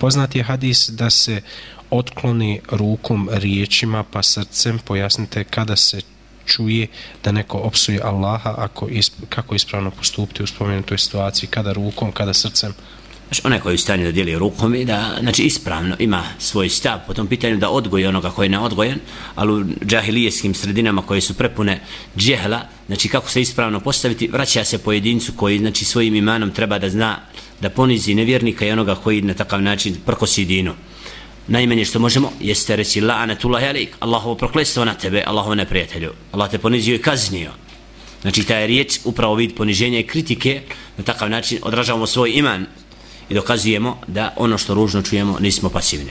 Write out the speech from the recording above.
Poznat je hadis da se otkloni rukom riječima pa srcem, pojasnite kada se čuje da neko opsuje Allaha, ako isp kako ispravno postupiti u spomenutoj situaciji, kada rukom, kada srcem. Znači, onaj koji je u stanju da dijeli rukom i da, znači, ispravno ima svoj stav po tom pitanju da odgoji onoga koji je neodgojen, ali u džahilijeskim sredinama koje su prepune džehla, znači kako se ispravno postaviti, vraća se pojedincu koji, znači, svojim imanom treba da zna da ponizi nevjernika i onoga koji na takav način prkosi dinu. Najmanje što možemo jeste reći la'anatullahi alik, Allahovo proklestvo na tebe, Allahovo neprijatelju. Allah te ponizio i kaznio. Znači ta je riječ upravo vid poniženja i kritike, na takav način odražavamo svoj iman i dokazujemo da ono što ružno čujemo nismo pasivni.